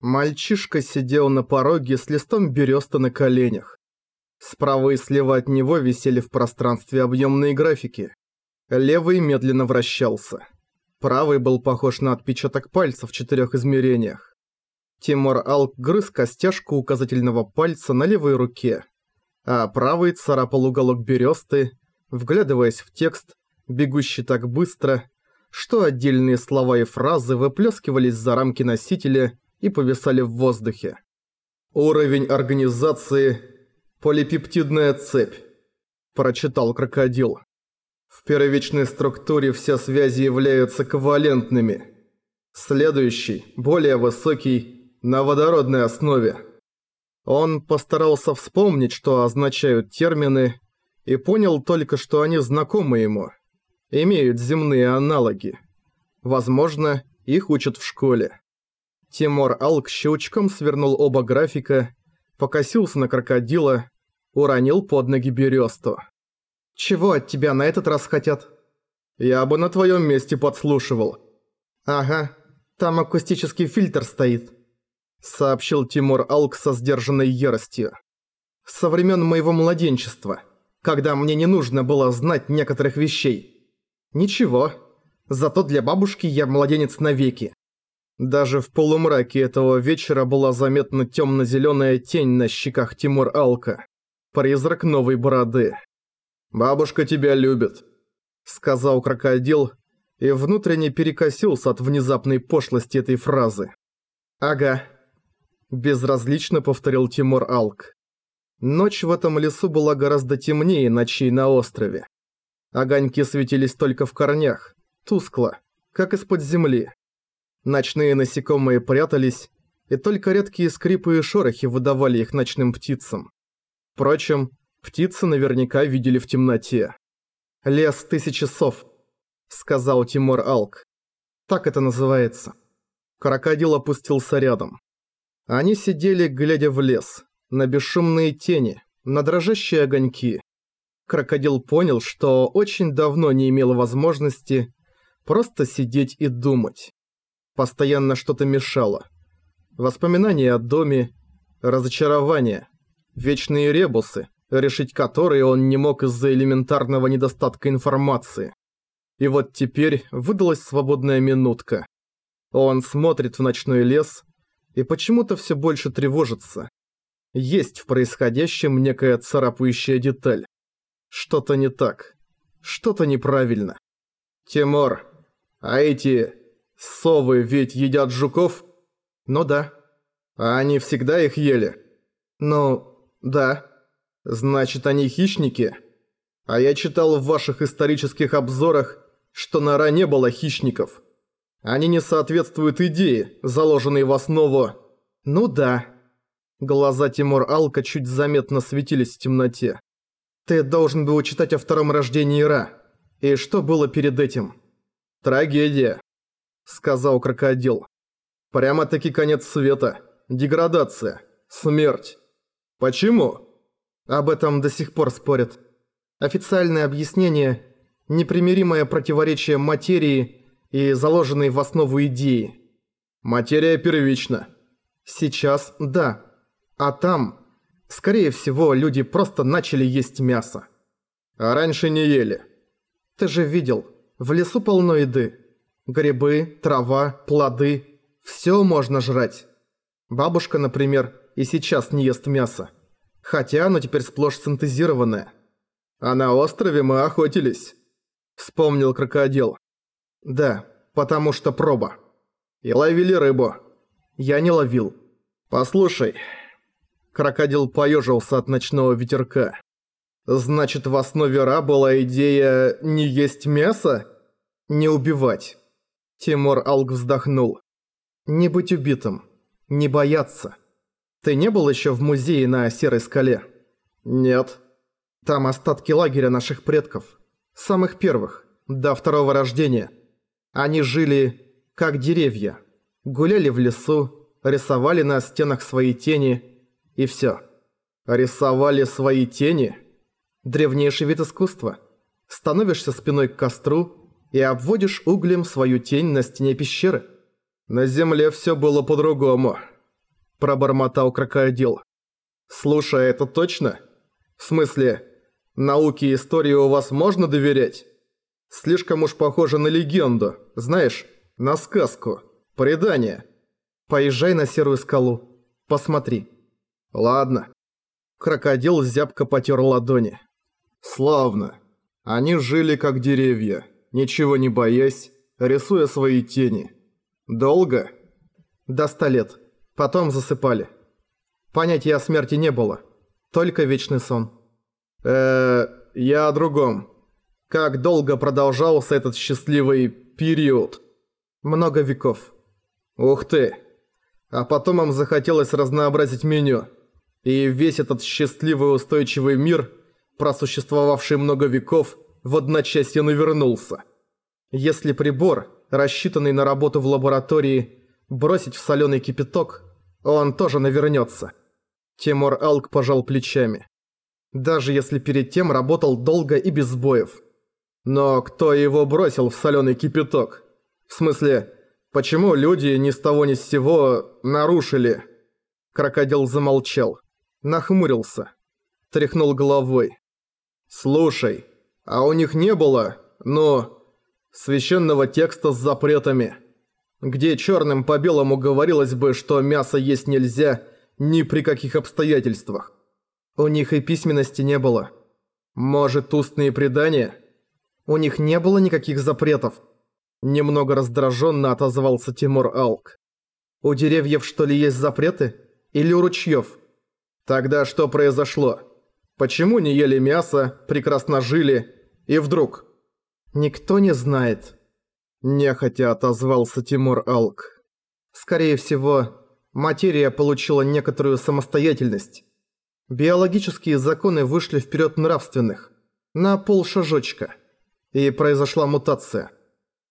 Мальчишка сидел на пороге с листом бересты на коленях. Справа и слева от него висели в пространстве объемные графики. Левый медленно вращался. Правый был похож на отпечаток пальца в четырех измерениях. Тимур Алк грыз костяшку указательного пальца на левой руке, а правый царапал уголок бересты, вглядываясь в текст, бегущий так быстро, что отдельные слова и фразы выплескивались за рамки носителя и повисали в воздухе. «Уровень организации – полипептидная цепь», – прочитал крокодил. «В первичной структуре все связи являются ковалентными. Следующий, более высокий, на водородной основе». Он постарался вспомнить, что означают термины, и понял только, что они знакомы ему, имеют земные аналоги. Возможно, их учат в школе. Тимур Алк щелчком свернул оба графика, покосился на крокодила, уронил под ноги бересту. «Чего от тебя на этот раз хотят?» «Я бы на твоем месте подслушивал». «Ага, там акустический фильтр стоит», — сообщил Тимур Алк со сдержанной яростью. «Со времен моего младенчества, когда мне не нужно было знать некоторых вещей. Ничего, зато для бабушки я младенец навеки. Даже в полумраке этого вечера была заметна темно-зеленая тень на щеках Тимур Алка. Призрак новой бороды. «Бабушка тебя любит», — сказал крокодил, и внутренне перекосился от внезапной пошлости этой фразы. «Ага», — безразлично повторил Тимур Алк. Ночь в этом лесу была гораздо темнее ночей на острове. Огоньки светились только в корнях, тускло, как из-под земли. Ночные насекомые прятались, и только редкие скрипы и шорохи выдавали их ночным птицам. Впрочем, птицы наверняка видели в темноте. «Лес тысячи сов», — сказал Тимур Алк. «Так это называется». Крокодил опустился рядом. Они сидели, глядя в лес, на бесшумные тени, на дрожащие огоньки. Крокодил понял, что очень давно не имел возможности просто сидеть и думать. Постоянно что-то мешало. Воспоминания о доме, разочарование, вечные ребусы, решить которые он не мог из-за элементарного недостатка информации. И вот теперь выдалась свободная минутка. Он смотрит в ночной лес и почему-то все больше тревожится. Есть в происходящем некая царапающая деталь. Что-то не так. Что-то неправильно. Тимур, а эти Совы ведь едят жуков? Ну да. А они всегда их ели? Ну, да. Значит, они хищники? А я читал в ваших исторических обзорах, что нора не было хищников. Они не соответствуют идее, заложенной в основу... Ну да. Глаза Тимур Алка чуть заметно светились в темноте. Ты должен был читать о втором рождении Ра. И что было перед этим? Трагедия сказал крокодил. Прямо-таки конец света. Деградация. Смерть. Почему? Об этом до сих пор спорят. Официальное объяснение – непримиримое противоречие материи и заложенной в основу идеи. Материя первична. Сейчас – да. А там, скорее всего, люди просто начали есть мясо. А раньше не ели. Ты же видел, в лесу полно еды. Грибы, трава, плоды – все можно жрать. Бабушка, например, и сейчас не ест мясо. Хотя оно теперь сплошь синтезированное. А на острове мы охотились. Вспомнил крокодил. Да, потому что проба. И ловили рыбу. Я не ловил. Послушай. Крокодил поежился от ночного ветерка. Значит, в основе Ра была идея не есть мясо? Не убивать. Тимур Алг вздохнул. «Не быть убитым. Не бояться. Ты не был еще в музее на Серой скале?» «Нет. Там остатки лагеря наших предков. Самых первых, до второго рождения. Они жили как деревья. Гуляли в лесу, рисовали на стенах свои тени и все. Рисовали свои тени? Древнейший вид искусства. Становишься спиной к костру и обводишь углем свою тень на стене пещеры. На земле все было по-другому. – пробормотал крокодил. «Слушай, это точно? В смысле, науке и истории у вас можно доверять? Слишком уж похоже на легенду, знаешь, на сказку, предание. Поезжай на Серую скалу, посмотри». «Ладно». Крокодил зябко потер ладони. «Славно. Они жили как деревья, ничего не боясь, рисуя свои тени. Долго?» «До ста лет. Потом засыпали. Понятия о смерти не было. Только вечный сон. э я о другом. Как долго продолжался этот счастливый период? Много веков. Ух ты. А потом им захотелось разнообразить меню. И весь этот счастливый устойчивый мир, просуществовавший много веков, в одночасье навернулся. Если прибор, рассчитанный на работу в лаборатории, бросить в соленый кипяток, он тоже навернется. Тимур Алк пожал плечами. Даже если перед тем работал долго и без сбоев. Но кто его бросил в соленый кипяток? В смысле, почему люди ни с того ни с сего нарушили? Крокодил замолчал. Нахмурился. Тряхнул головой. «Слушай, а у них не было, ну, священного текста с запретами?» где черным по белому говорилось бы, что мясо есть нельзя ни при каких обстоятельствах. У них и письменности не было. Может, устные предания? У них не было никаких запретов. Немного раздраженно отозвался Тимур Алк. У деревьев что ли есть запреты? Или у ручьев? Тогда что произошло? Почему не ели мясо, прекрасно жили, и вдруг? Никто не знает. Нехотя отозвался Тимур Алк. Скорее всего, материя получила некоторую самостоятельность. Биологические законы вышли вперед нравственных, на полшажочка, и произошла мутация.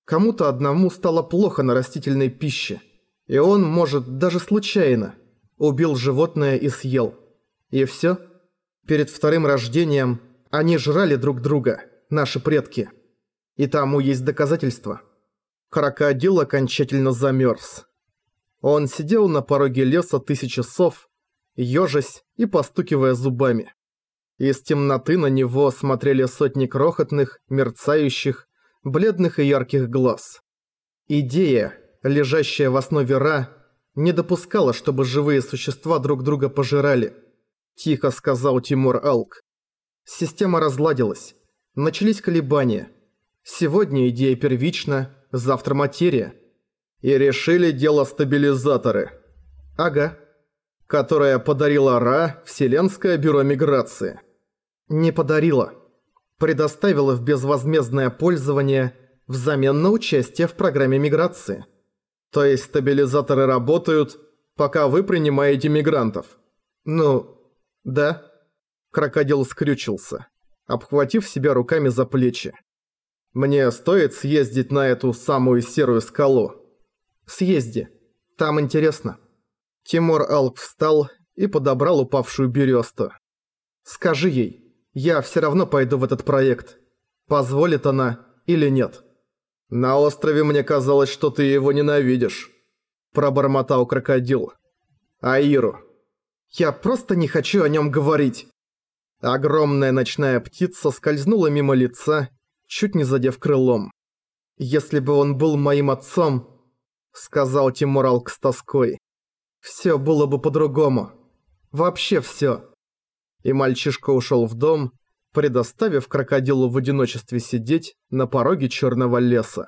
Кому-то одному стало плохо на растительной пище, и он, может, даже случайно, убил животное и съел. И всё. Перед вторым рождением они жрали друг друга, наши предки. И тому есть доказательства. Крокодил окончательно замерз. Он сидел на пороге леса тысячи сов, ёжась и постукивая зубами. Из темноты на него смотрели сотни крохотных, мерцающих, бледных и ярких глаз. Идея, лежащая в основе Ра, не допускала, чтобы живые существа друг друга пожирали. Тихо сказал Тимур Алк. Система разладилась. Начались колебания. Сегодня идея первична, завтра материя. И решили дело стабилизаторы. Ага. Которая подарила Ра Вселенское бюро миграции. Не подарила. Предоставила в безвозмездное пользование взамен на участие в программе миграции. То есть стабилизаторы работают, пока вы принимаете мигрантов. Ну, да. Крокодил скрючился, обхватив себя руками за плечи. Мне стоит съездить на эту самую серую скалу? Съезди. Там интересно. Тимур Алк встал и подобрал упавшую бересту. Скажи ей, я все равно пойду в этот проект. Позволит она или нет? На острове мне казалось, что ты его ненавидишь. Пробормотал крокодил. Аиру. Я просто не хочу о нем говорить. Огромная ночная птица скользнула мимо лица чуть не задев крылом. «Если бы он был моим отцом», — сказал Тимуралк с тоской, — «всё было бы по-другому. Вообще всё». И мальчишка ушёл в дом, предоставив крокодилу в одиночестве сидеть на пороге чёрного леса.